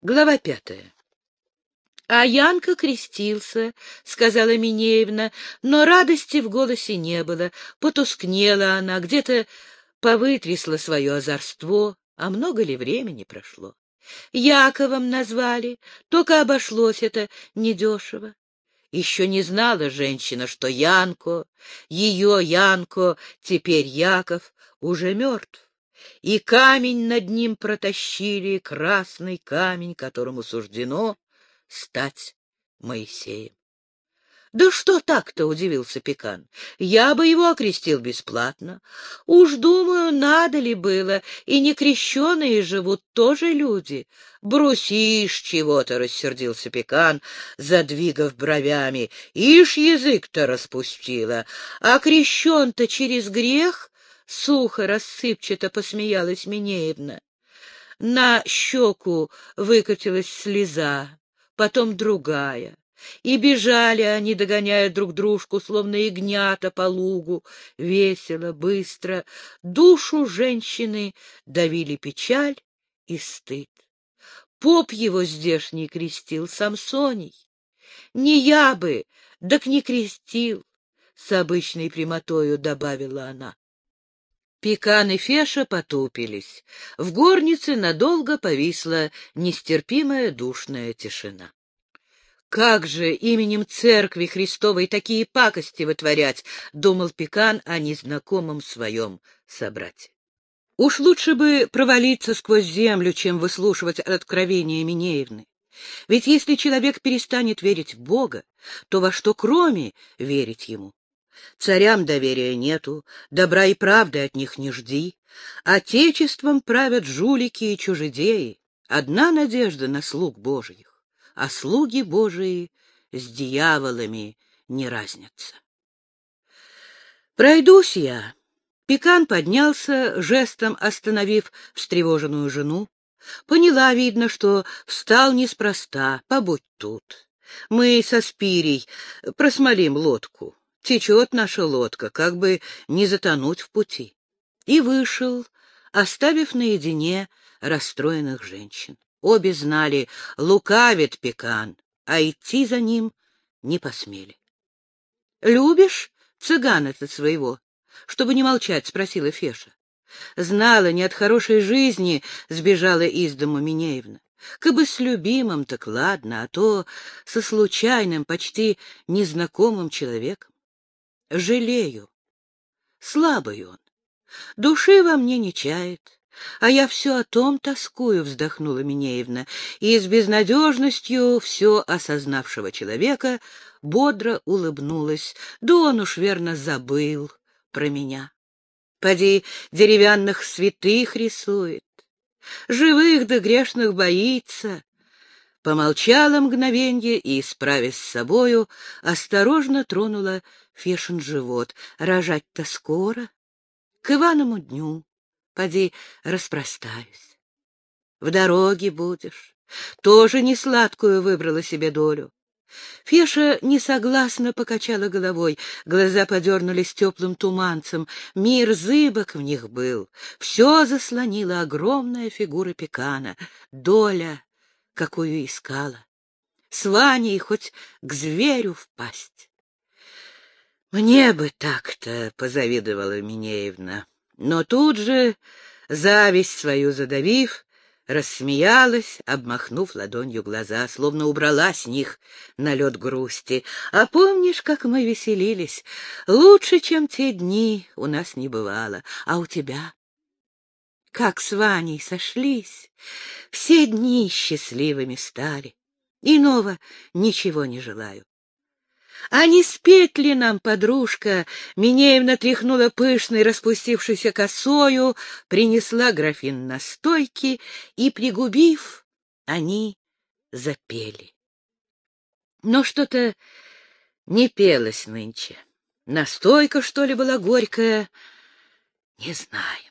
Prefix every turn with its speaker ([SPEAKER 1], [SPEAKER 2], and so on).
[SPEAKER 1] Глава пятая. А Янка крестился, — сказала Минеевна, но радости в голосе не было. Потускнела она, где-то повытрясла свое озорство, а много ли времени прошло? Яковом назвали, только обошлось это недешево. Еще не знала женщина, что Янко, ее Янко, теперь Яков, уже мертв и камень над ним протащили, красный камень, которому суждено стать Моисеем. — Да что так-то, — удивился Пекан. — Я бы его окрестил бесплатно. Уж, думаю, надо ли было, и некрещенные живут тоже люди. — Брусишь чего-то, — рассердился Пекан, задвигав бровями. — Ишь язык-то распустила. А крещен-то через грех Сухо, рассыпчато посмеялась Минеевна. На щеку выкатилась слеза, потом другая. И бежали они, догоняя друг дружку, словно ягнята по лугу, весело, быстро. Душу женщины давили печаль и стыд. Поп его здешний крестил Самсоний. Не я бы, так не крестил, — с обычной прямотою добавила она. Пекан и Феша потупились. В горнице надолго повисла нестерпимая душная тишина. «Как же именем Церкви Христовой такие пакости вытворять?» — думал Пекан о незнакомом своем собрате. Уж лучше бы провалиться сквозь землю, чем выслушивать откровения Минеевны. Ведь если человек перестанет верить в Бога, то во что кроме верить Ему? Царям доверия нету, добра и правды от них не жди. Отечеством правят жулики и чужедеи. Одна надежда на слуг Божиих, а слуги Божии с дьяволами не разнятся. Пройдусь я. Пекан поднялся, жестом остановив встревоженную жену. Поняла, видно, что встал неспроста, побудь тут. Мы со Спирей просмолим лодку течет наша лодка, как бы не затонуть в пути. И вышел, оставив наедине расстроенных женщин. Обе знали, лукавит пекан, а идти за ним не посмели. — Любишь цыгана-то своего? — чтобы не молчать, спросила Феша. Знала, не от хорошей жизни сбежала из дому Минеевна. Кабы с любимым, так ладно, а то со случайным, почти незнакомым человеком. Жалею. Слабый он. Души во мне не чает. А я все о том тоскую, вздохнула Минеевна, и с безнадежностью все осознавшего человека бодро улыбнулась. Да он уж верно забыл про меня. Поди деревянных святых рисует, живых да грешных боится, помолчала мгновенье и, справясь с собою, осторожно тронула Фешин живот. Рожать-то скоро. К Иваному дню. Поди, распростаюсь. В дороге будешь. Тоже не сладкую выбрала себе долю. Феша несогласно покачала головой, глаза подернулись теплым туманцем, мир зыбок в них был. Все заслонила огромная фигура пекана, доля какую искала. С Ваней хоть к зверю впасть. Мне бы так-то, — позавидовала Минеевна, но тут же, зависть свою задавив, рассмеялась, обмахнув ладонью глаза, словно убрала с них налет грусти. А помнишь, как мы веселились? Лучше, чем те дни, у нас не бывало. А у тебя? Как с Ваней сошлись, все дни счастливыми стали. Иного ничего не желаю. А не спеть ли нам, подружка? Минеевна тряхнула пышной, распустившейся косою, принесла графин настойки, и, пригубив, они запели. Но что-то не пелось нынче. Настойка, что ли, была горькая? Не знаю.